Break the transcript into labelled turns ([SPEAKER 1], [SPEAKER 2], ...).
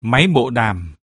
[SPEAKER 1] Máy bộ đàm.